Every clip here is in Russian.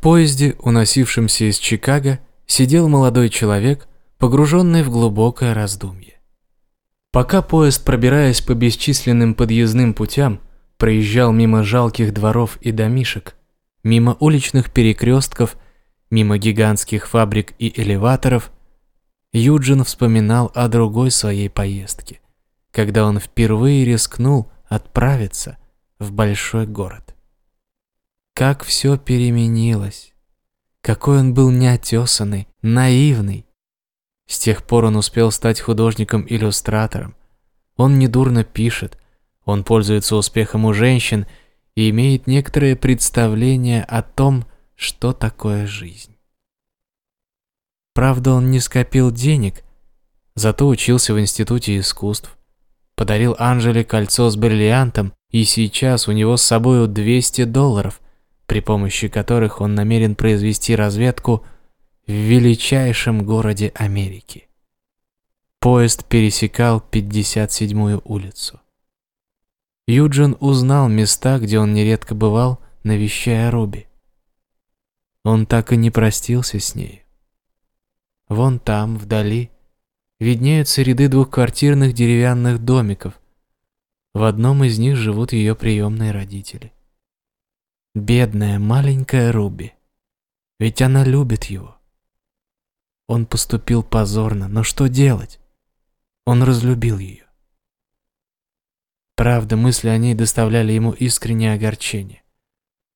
поезде, уносившемся из Чикаго, сидел молодой человек, погруженный в глубокое раздумье. Пока поезд, пробираясь по бесчисленным подъездным путям, проезжал мимо жалких дворов и домишек, мимо уличных перекрестков, мимо гигантских фабрик и элеваторов, Юджин вспоминал о другой своей поездке, когда он впервые рискнул отправиться в большой город. Как все переменилось. Какой он был неотесанный, наивный. С тех пор он успел стать художником-иллюстратором. Он недурно пишет, он пользуется успехом у женщин и имеет некоторое представление о том, что такое жизнь. Правда, он не скопил денег, зато учился в Институте искусств, подарил Анжеле кольцо с бриллиантом, и сейчас у него с собой 200 долларов – при помощи которых он намерен произвести разведку в величайшем городе Америки. Поезд пересекал 57-ю улицу. Юджин узнал места, где он нередко бывал, навещая Руби. Он так и не простился с ней. Вон там, вдали, виднеются ряды двухквартирных деревянных домиков. В одном из них живут ее приемные родители. Бедная маленькая Руби. Ведь она любит его. Он поступил позорно, но что делать? Он разлюбил ее. Правда, мысли о ней доставляли ему искреннее огорчение,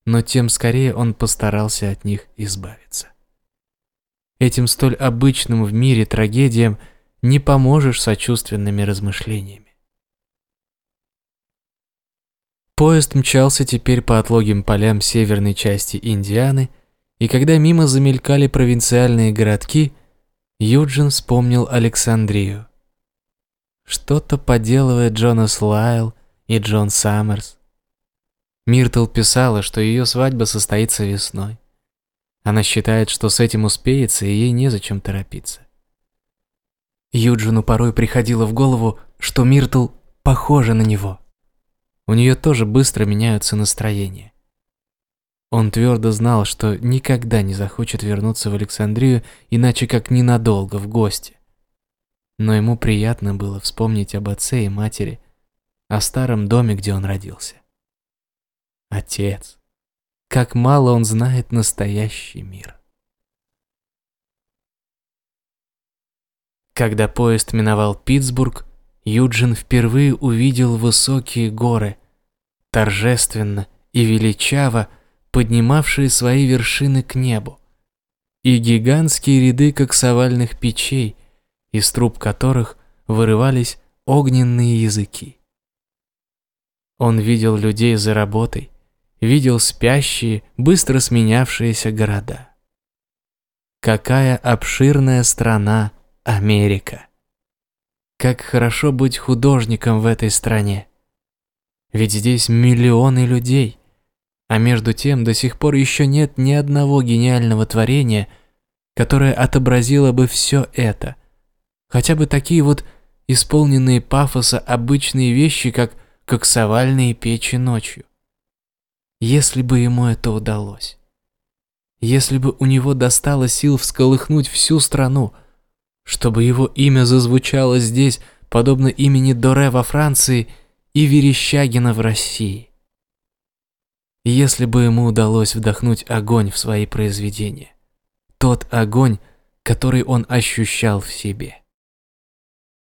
но тем скорее он постарался от них избавиться. Этим столь обычным в мире трагедиям не поможешь сочувственными размышлениями. Поезд мчался теперь по отлогим полям северной части Индианы, и когда мимо замелькали провинциальные городки, Юджин вспомнил Александрию. Что-то поделывает Джонас Лайл и Джон Саммерс. Миртл писала, что ее свадьба состоится весной. Она считает, что с этим успеется, и ей незачем торопиться. Юджину порой приходило в голову, что Миртл похожа на него. У нее тоже быстро меняются настроения. Он твердо знал, что никогда не захочет вернуться в Александрию, иначе как ненадолго, в гости. Но ему приятно было вспомнить об отце и матери, о старом доме, где он родился. Отец. Как мало он знает настоящий мир. Когда поезд миновал Питтсбург, Юджин впервые увидел высокие горы, торжественно и величаво поднимавшие свои вершины к небу, и гигантские ряды коксовальных печей, из труб которых вырывались огненные языки. Он видел людей за работой, видел спящие, быстро сменявшиеся города. Какая обширная страна Америка! Как хорошо быть художником в этой стране. Ведь здесь миллионы людей. А между тем до сих пор еще нет ни одного гениального творения, которое отобразило бы все это. Хотя бы такие вот исполненные пафоса обычные вещи, как коксовальные печи ночью. Если бы ему это удалось. Если бы у него достало сил всколыхнуть всю страну, чтобы его имя зазвучало здесь, подобно имени Доре во Франции и Верещагина в России. Если бы ему удалось вдохнуть огонь в свои произведения, тот огонь, который он ощущал в себе.